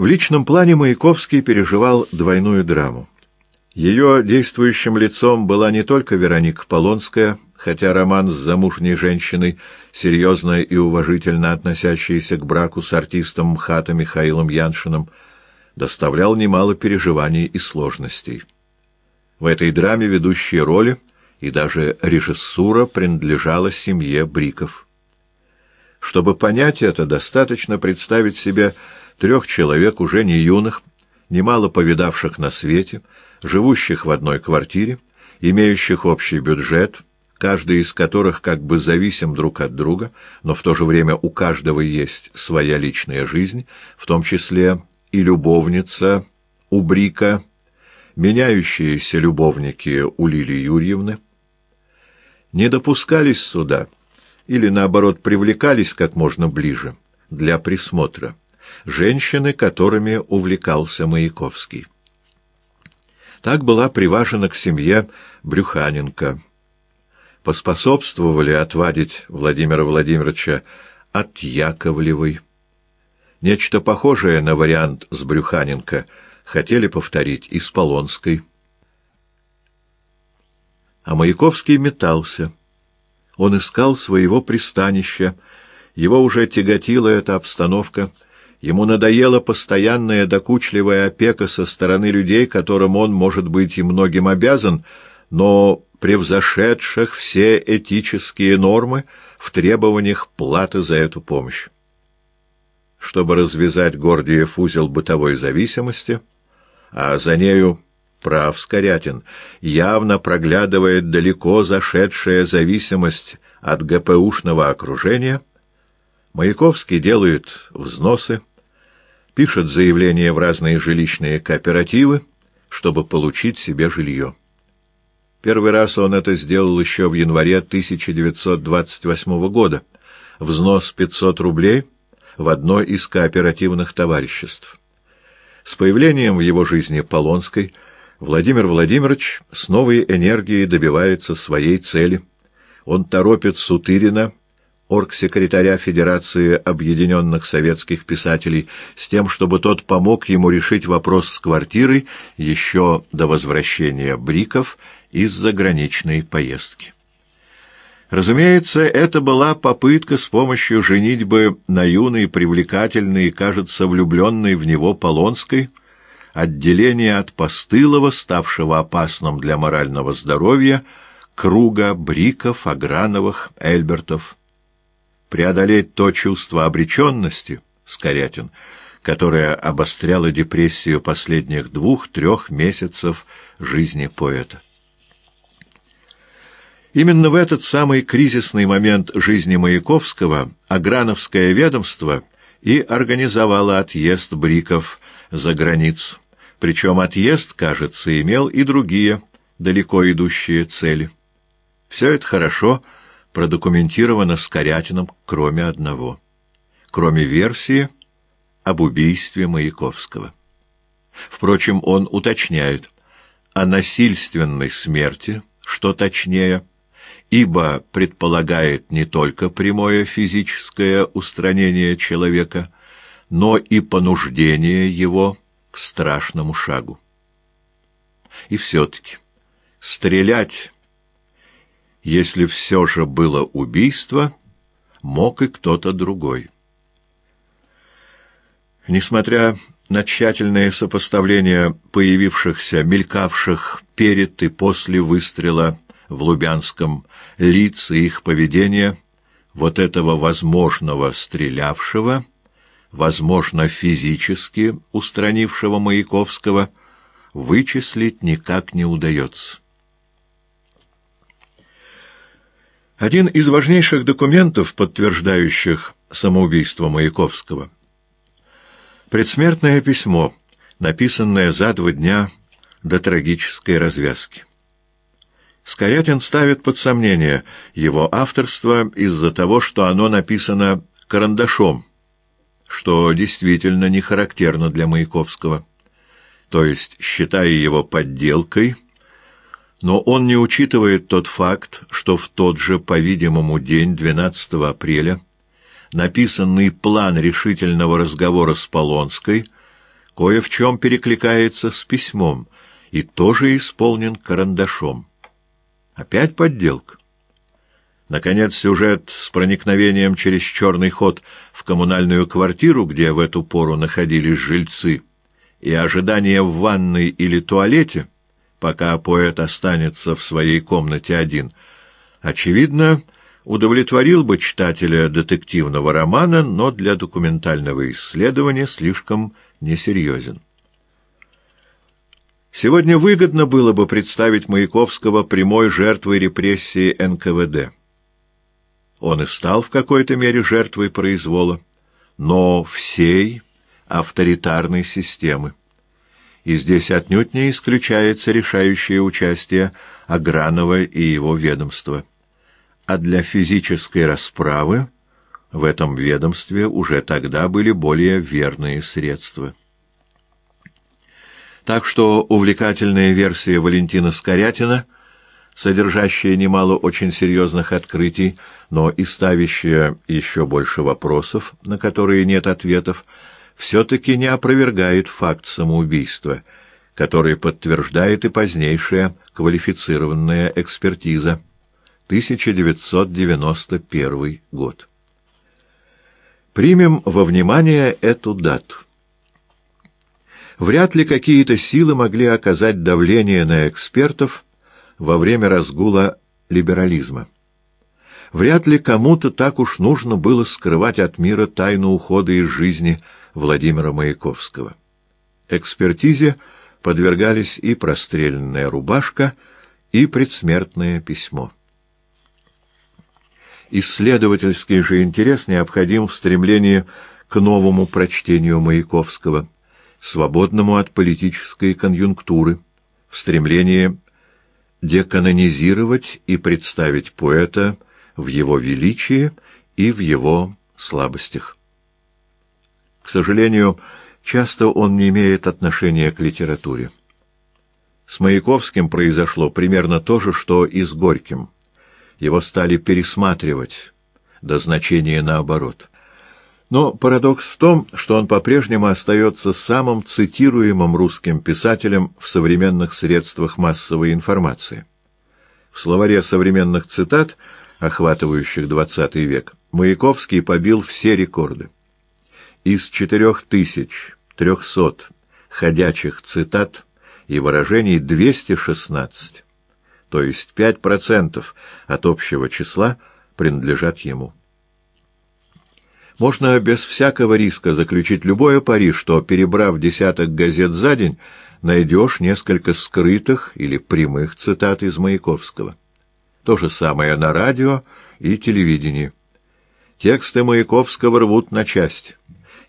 В личном плане Маяковский переживал двойную драму. Ее действующим лицом была не только Вероника Полонская, хотя роман с замужней женщиной, серьезно и уважительно относящийся к браку с артистом МХАТа Михаилом Яншиным, доставлял немало переживаний и сложностей. В этой драме ведущие роли и даже режиссура принадлежала семье Бриков. Чтобы понять это, достаточно представить себе трех человек, уже не юных, немало повидавших на свете, живущих в одной квартире, имеющих общий бюджет, каждый из которых как бы зависим друг от друга, но в то же время у каждого есть своя личная жизнь, в том числе и любовница у Брика, меняющиеся любовники у Лилии Юрьевны, не допускались сюда или, наоборот, привлекались как можно ближе для присмотра женщины, которыми увлекался Маяковский. Так была приважена к семье Брюханенко. Поспособствовали отвадить Владимира Владимировича от Яковлевой. Нечто похожее на вариант с Брюханенко хотели повторить и с Полонской. А Маяковский метался. Он искал своего пристанища, его уже тяготила эта обстановка — Ему надоела постоянная докучливая опека со стороны людей, которым он, может быть, и многим обязан, но превзошедших все этические нормы в требованиях платы за эту помощь. Чтобы развязать Гордиев узел бытовой зависимости, а за нею прав Скорятин, явно проглядывает далеко зашедшая зависимость от ГПУшного окружения, Маяковский делает взносы, пишет заявление в разные жилищные кооперативы, чтобы получить себе жилье. Первый раз он это сделал еще в январе 1928 года. Взнос 500 рублей в одно из кооперативных товариществ. С появлением в его жизни Полонской Владимир Владимирович с новой энергией добивается своей цели. Он торопит Сутырина оргсекретаря Федерации Объединенных Советских Писателей с тем, чтобы тот помог ему решить вопрос с квартирой еще до возвращения Бриков из заграничной поездки. Разумеется, это была попытка с помощью женитьбы на юной, привлекательной кажется, влюбленной в него Полонской, отделения от постылого, ставшего опасным для морального здоровья, круга Бриков, Аграновых, Эльбертов – преодолеть то чувство обреченности, Скорятин, которое обостряло депрессию последних двух-трех месяцев жизни поэта. Именно в этот самый кризисный момент жизни Маяковского Аграновское ведомство и организовало отъезд Бриков за границу. Причем отъезд, кажется, имел и другие, далеко идущие цели. Все это хорошо, продокументировано Скорятиным, кроме одного. Кроме версии об убийстве Маяковского. Впрочем, он уточняет о насильственной смерти, что точнее, ибо предполагает не только прямое физическое устранение человека, но и понуждение его к страшному шагу. И все-таки стрелять если все же было убийство, мог и кто-то другой. Несмотря на тщательное сопоставление появившихся, мелькавших перед и после выстрела в Лубянском лиц и их поведения, вот этого возможного стрелявшего, возможно, физически устранившего Маяковского, вычислить никак не удается. Один из важнейших документов, подтверждающих самоубийство Маяковского. Предсмертное письмо, написанное за два дня до трагической развязки. Скорятин ставит под сомнение его авторство из-за того, что оно написано карандашом, что действительно не характерно для Маяковского. То есть, считая его подделкой – но он не учитывает тот факт, что в тот же, по-видимому, день, 12 апреля, написанный план решительного разговора с Полонской кое в чем перекликается с письмом и тоже исполнен карандашом. Опять подделка. Наконец, сюжет с проникновением через черный ход в коммунальную квартиру, где в эту пору находились жильцы, и ожидание в ванной или туалете, пока поэт останется в своей комнате один, очевидно, удовлетворил бы читателя детективного романа, но для документального исследования слишком несерьезен. Сегодня выгодно было бы представить Маяковского прямой жертвой репрессии НКВД. Он и стал в какой-то мере жертвой произвола, но всей авторитарной системы. И здесь отнюдь не исключается решающее участие Агранова и его ведомства. А для физической расправы в этом ведомстве уже тогда были более верные средства. Так что увлекательная версия Валентина Скорятина — содержащая немало очень серьезных открытий, но и ставящая еще больше вопросов, на которые нет ответов, все-таки не опровергает факт самоубийства, который подтверждает и позднейшая квалифицированная экспертиза. 1991 год. Примем во внимание эту дату. Вряд ли какие-то силы могли оказать давление на экспертов, во время разгула либерализма. Вряд ли кому-то так уж нужно было скрывать от мира тайну ухода из жизни Владимира Маяковского. Экспертизе подвергались и простреленная рубашка, и предсмертное письмо. Исследовательский же интерес необходим в стремлении к новому прочтению Маяковского, свободному от политической конъюнктуры, в стремлении деканонизировать и представить поэта в его величии и в его слабостях. К сожалению, часто он не имеет отношения к литературе. С Маяковским произошло примерно то же, что и с Горьким. Его стали пересматривать, до значения наоборот. Но парадокс в том, что он по-прежнему остается самым цитируемым русским писателем в современных средствах массовой информации. В словаре современных цитат, охватывающих XX век, Маяковский побил все рекорды. Из 4300 ходячих цитат и выражений 216, то есть 5% от общего числа, принадлежат ему. Можно без всякого риска заключить любое пари, что, перебрав десяток газет за день, найдешь несколько скрытых или прямых цитат из Маяковского. То же самое на радио и телевидении. Тексты Маяковского рвут на части.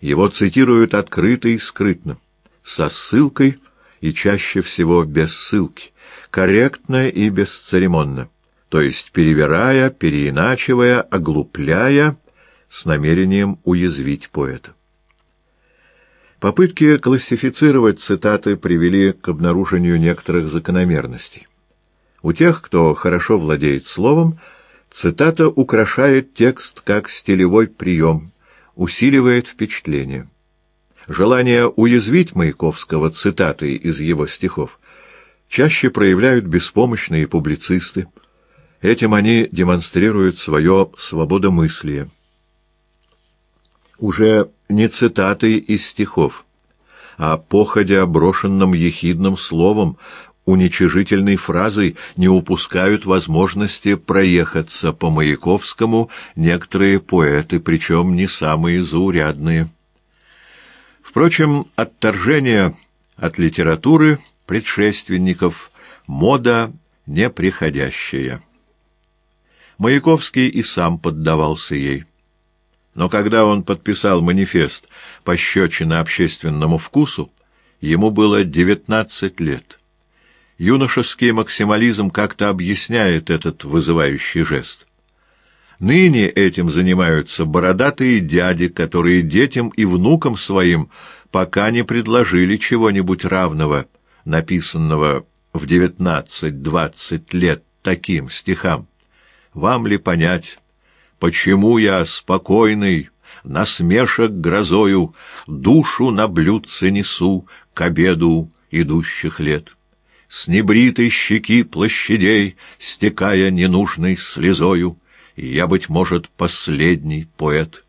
Его цитируют открыто и скрытно, со ссылкой и чаще всего без ссылки, корректно и бесцеремонно, то есть перевирая, переиначивая, оглупляя, с намерением уязвить поэта. Попытки классифицировать цитаты привели к обнаружению некоторых закономерностей. У тех, кто хорошо владеет словом, цитата украшает текст как стилевой прием, усиливает впечатление. Желание уязвить Маяковского цитатой из его стихов чаще проявляют беспомощные публицисты. Этим они демонстрируют свое свободомыслие уже не цитаты из стихов, а походя брошенным ехидным словом, уничижительной фразой не упускают возможности проехаться по Маяковскому некоторые поэты, причем не самые заурядные. Впрочем, отторжение от литературы предшественников — мода неприходящая. Маяковский и сам поддавался ей. Но когда он подписал манифест пощечина общественному вкусу, ему было девятнадцать лет. Юношеский максимализм как-то объясняет этот вызывающий жест. Ныне этим занимаются бородатые дяди, которые детям и внукам своим пока не предложили чего-нибудь равного, написанного в девятнадцать-двадцать лет таким стихам. Вам ли понять, Почему я спокойный, насмешек грозою, душу на блюдце несу к обеду идущих лет. С небритой щеки площадей, стекая ненужной слезою, я, быть может, последний поэт.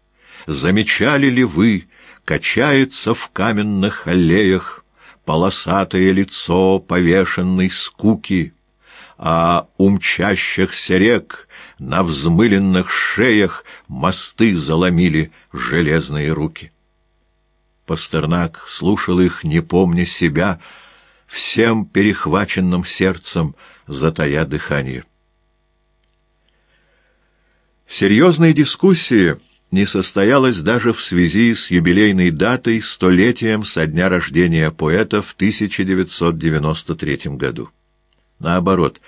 Замечали ли вы, качается в каменных аллеях полосатое лицо повешенной скуки, а у мчащихся рек на взмыленных шеях мосты заломили железные руки. Пастернак слушал их, не помня себя, всем перехваченным сердцем, затая дыхание. Серьезной дискуссии не состоялась даже в связи с юбилейной датой столетием со дня рождения поэта в 1993 году. Наоборот,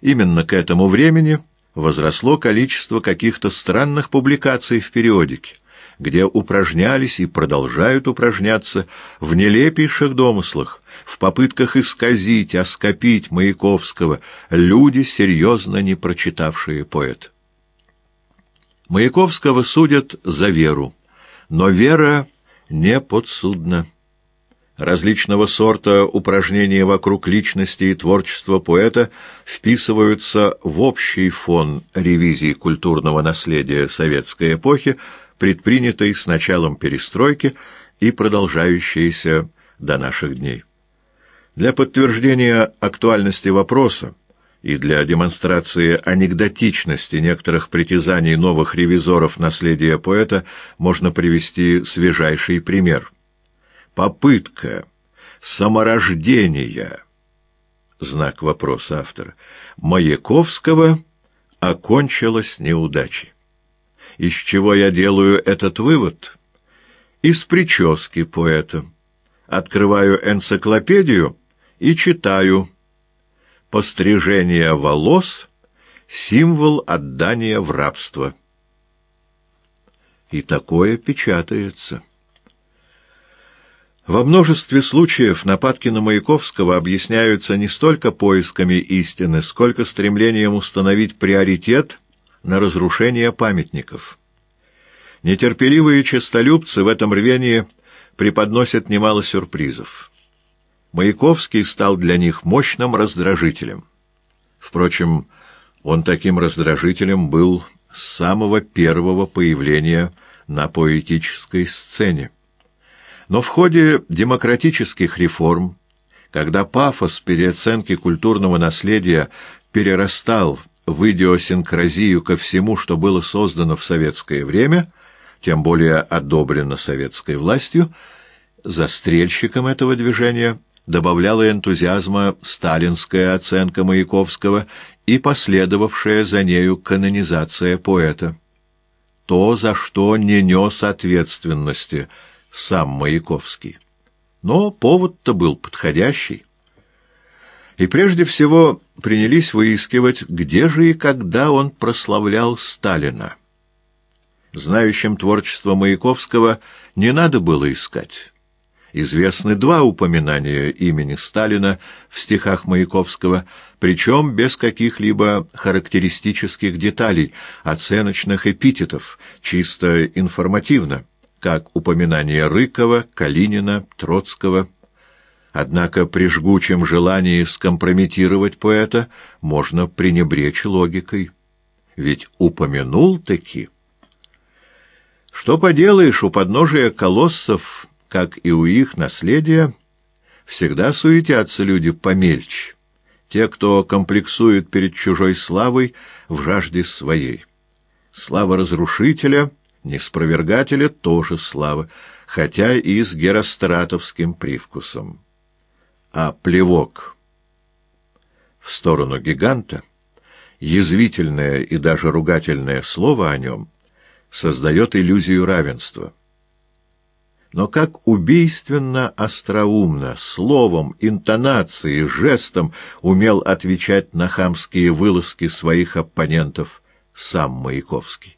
именно к этому времени возросло количество каких-то странных публикаций в периодике, где упражнялись и продолжают упражняться в нелепейших домыслах, в попытках исказить, оскопить Маяковского люди, серьезно не прочитавшие поэта. Маяковского судят за веру, но вера не подсудна. Различного сорта упражнения вокруг личности и творчества поэта вписываются в общий фон ревизии культурного наследия советской эпохи, предпринятой с началом перестройки и продолжающейся до наших дней. Для подтверждения актуальности вопроса и для демонстрации анекдотичности некоторых притязаний новых ревизоров наследия поэта можно привести свежайший пример – попытка саморождения, знак вопроса автора, Маяковского окончилась неудачей. Из чего я делаю этот вывод? Из прически поэта. Открываю энциклопедию и читаю «Пострижение волос — символ отдания в рабство». И такое печатается. Во множестве случаев нападки на Маяковского объясняются не столько поисками истины, сколько стремлением установить приоритет на разрушение памятников. Нетерпеливые честолюбцы в этом рвении преподносят немало сюрпризов. Маяковский стал для них мощным раздражителем. Впрочем, он таким раздражителем был с самого первого появления на поэтической сцене. Но в ходе демократических реформ, когда пафос переоценки культурного наследия перерастал в идиосинкразию ко всему, что было создано в советское время, тем более одобрено советской властью, застрельщиком этого движения добавляла энтузиазма сталинская оценка Маяковского и последовавшая за нею канонизация поэта. То, за что не нес ответственности – сам Маяковский. Но повод-то был подходящий. И прежде всего принялись выискивать, где же и когда он прославлял Сталина. Знающим творчество Маяковского не надо было искать. Известны два упоминания имени Сталина в стихах Маяковского, причем без каких-либо характеристических деталей, оценочных эпитетов, чисто информативно как упоминание Рыкова, Калинина, Троцкого. Однако при жгучем желании скомпрометировать поэта можно пренебречь логикой. Ведь упомянул-таки. Что поделаешь, у подножия колоссов, как и у их наследия, всегда суетятся люди помельче, те, кто комплексует перед чужой славой в жажде своей. Слава разрушителя — Неспровергателя тоже слава, хотя и с геростратовским привкусом. А плевок в сторону гиганта, язвительное и даже ругательное слово о нем создает иллюзию равенства. Но как убийственно остроумно, словом, интонацией, жестом умел отвечать на хамские вылазки своих оппонентов сам Маяковский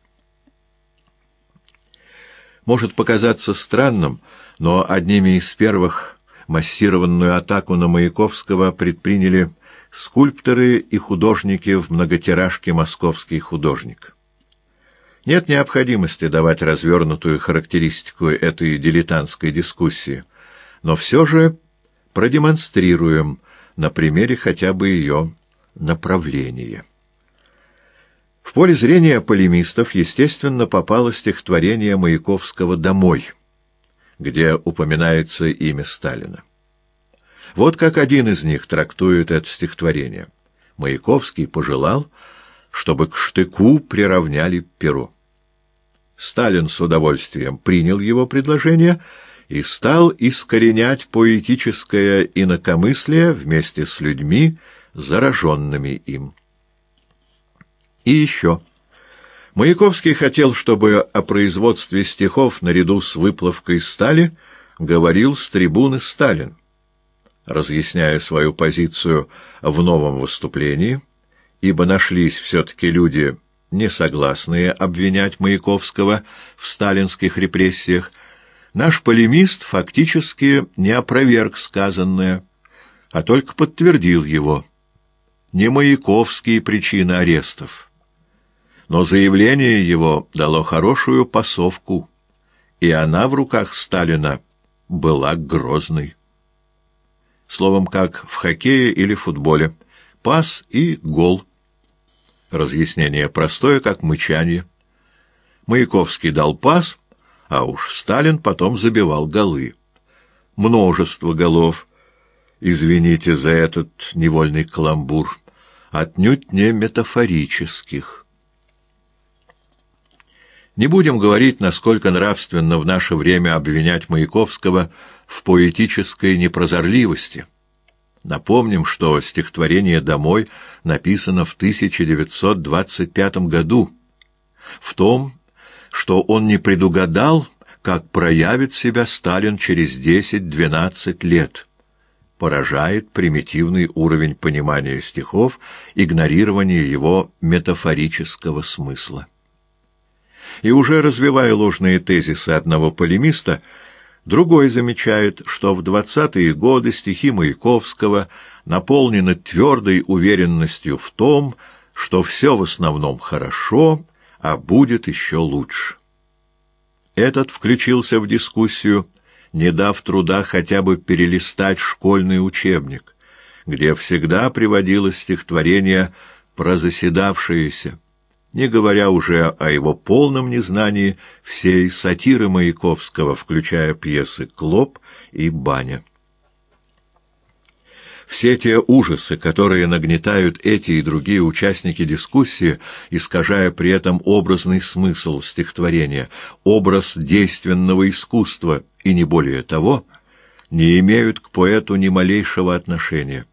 может показаться странным, но одними из первых массированную атаку на Маяковского предприняли скульпторы и художники в многотиражке «Московский художник». Нет необходимости давать развернутую характеристику этой дилетантской дискуссии, но все же продемонстрируем на примере хотя бы ее направления. В поле зрения полемистов, естественно, попало стихотворение Маяковского «Домой», где упоминается имя Сталина. Вот как один из них трактует это стихотворение. Маяковский пожелал, чтобы к штыку приравняли перо. Сталин с удовольствием принял его предложение и стал искоренять поэтическое инакомыслие вместе с людьми, зараженными им. И еще. Маяковский хотел, чтобы о производстве стихов наряду с выплавкой стали говорил с трибуны Сталин. Разъясняя свою позицию в новом выступлении, ибо нашлись все-таки люди, не согласные обвинять Маяковского в сталинских репрессиях, наш полемист фактически не опроверг сказанное, а только подтвердил его. Не Маяковские причины арестов. Но заявление его дало хорошую пасовку, и она в руках Сталина была грозной. Словом, как в хоккее или футболе. Пас и гол. Разъяснение простое, как мычание. Маяковский дал пас, а уж Сталин потом забивал голы. Множество голов. Извините за этот невольный каламбур. Отнюдь не метафорических. Не будем говорить, насколько нравственно в наше время обвинять Маяковского в поэтической непрозорливости. Напомним, что стихотворение «Домой» написано в 1925 году. В том, что он не предугадал, как проявит себя Сталин через 10-12 лет, поражает примитивный уровень понимания стихов, игнорирование его метафорического смысла. И уже развивая ложные тезисы одного полемиста, Другой замечает, что в двадцатые годы стихи Маяковского наполнены твердой уверенностью в том, что все в основном хорошо, а будет еще лучше. Этот включился в дискуссию, не дав труда хотя бы перелистать школьный учебник, где всегда приводилось стихотворение про заседавшееся, не говоря уже о его полном незнании всей сатиры Маяковского, включая пьесы «Клоп» и «Баня». Все те ужасы, которые нагнетают эти и другие участники дискуссии, искажая при этом образный смысл стихотворения, образ действенного искусства и не более того, не имеют к поэту ни малейшего отношения.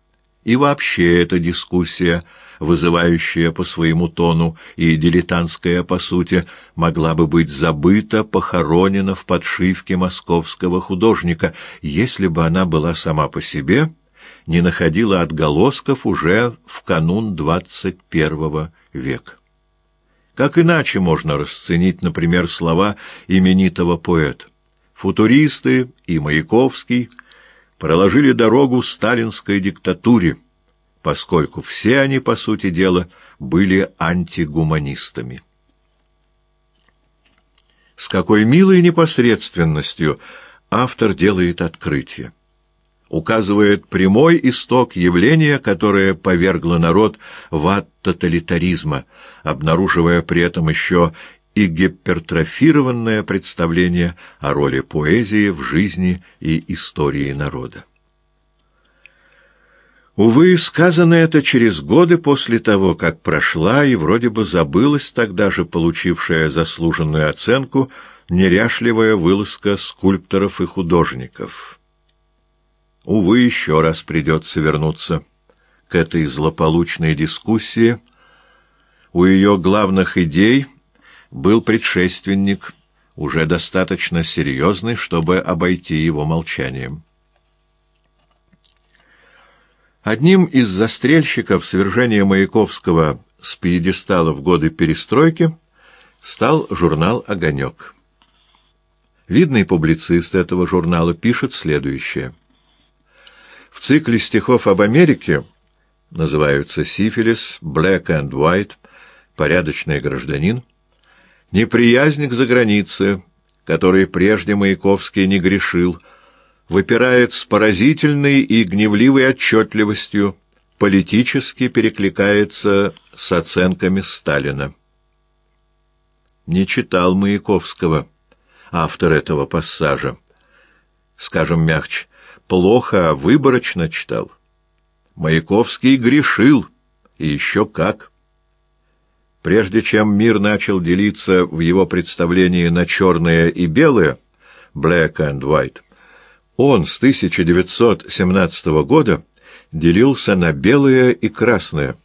И вообще эта дискуссия – вызывающая по своему тону и дилетантская по сути, могла бы быть забыта, похоронена в подшивке московского художника, если бы она была сама по себе, не находила отголосков уже в канун двадцать первого века. Как иначе можно расценить, например, слова именитого поэта? Футуристы и Маяковский проложили дорогу сталинской диктатуре, поскольку все они, по сути дела, были антигуманистами. С какой милой непосредственностью автор делает открытие. Указывает прямой исток явления, которое повергло народ в ад тоталитаризма, обнаруживая при этом еще и гипертрофированное представление о роли поэзии в жизни и истории народа. Увы, сказано это через годы после того, как прошла и вроде бы забылась тогда же получившая заслуженную оценку неряшливая вылазка скульпторов и художников. Увы, еще раз придется вернуться к этой злополучной дискуссии. У ее главных идей был предшественник, уже достаточно серьезный, чтобы обойти его молчанием. Одним из застрельщиков свержения Маяковского с пьедестала в годы перестройки стал журнал «Огонек». Видный публицист этого журнала пишет следующее. В цикле стихов об Америке называются «Сифилис», «Black and White», «Порядочный гражданин», Неприязнь к загранице, которой прежде Маяковский не грешил, выпирает с поразительной и гневливой отчетливостью, политически перекликается с оценками Сталина. Не читал Маяковского автор этого пассажа. Скажем мягче, плохо, а выборочно читал. Маяковский грешил, и еще как. Прежде чем мир начал делиться в его представлении на черное и белое, black and white, он с 1917 года делился на белое и красное.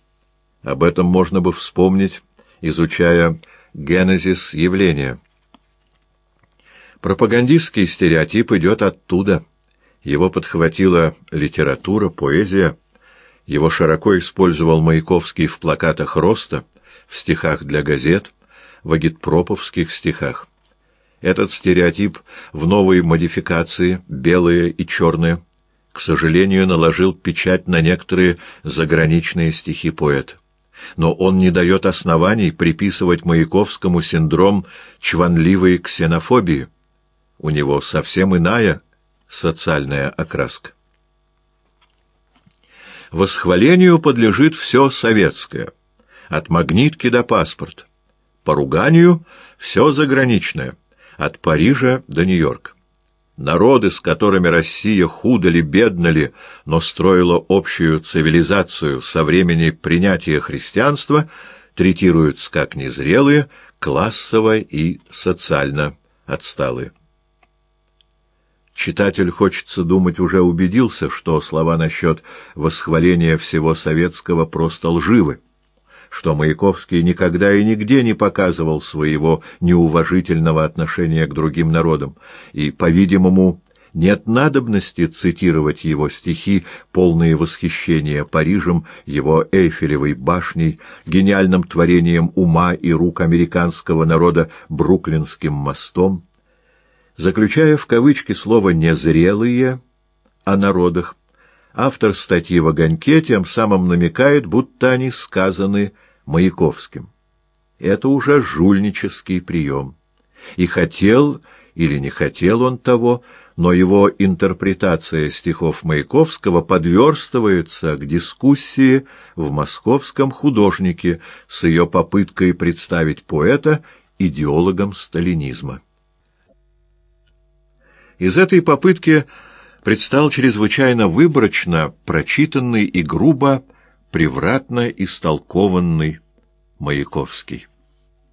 Об этом можно бы вспомнить, изучая генезис явления. Пропагандистский стереотип идет оттуда. Его подхватила литература, поэзия. Его широко использовал Маяковский в плакатах роста, в стихах для газет, в агитпроповских стихах. Этот стереотип в новой модификации, белые и черные, к сожалению, наложил печать на некоторые заграничные стихи поэта. Но он не дает оснований приписывать Маяковскому синдром чванливой ксенофобии. У него совсем иная социальная окраска. Восхвалению подлежит все советское, от магнитки до паспорта. Поруганию — все заграничное, от Парижа до Нью-Йорка. Народы, с которыми Россия худо ли, бедно ли, но строила общую цивилизацию со времени принятия христианства, третируются как незрелые, классово и социально отсталые. Читатель, хочется думать, уже убедился, что слова насчет восхваления всего советского просто лживы что Маяковский никогда и нигде не показывал своего неуважительного отношения к другим народам, и, по-видимому, нет надобности цитировать его стихи, полные восхищения Парижем, его Эйфелевой башней, гениальным творением ума и рук американского народа Бруклинским мостом. Заключая в кавычки слово «незрелые» о народах, Автор статьи в «Огоньке» тем самым намекает, будто они сказаны Маяковским. Это уже жульнический прием. И хотел или не хотел он того, но его интерпретация стихов Маяковского подверстывается к дискуссии в московском художнике с ее попыткой представить поэта идеологом сталинизма. Из этой попытки предстал чрезвычайно выборочно прочитанный и грубо, превратно истолкованный Маяковский.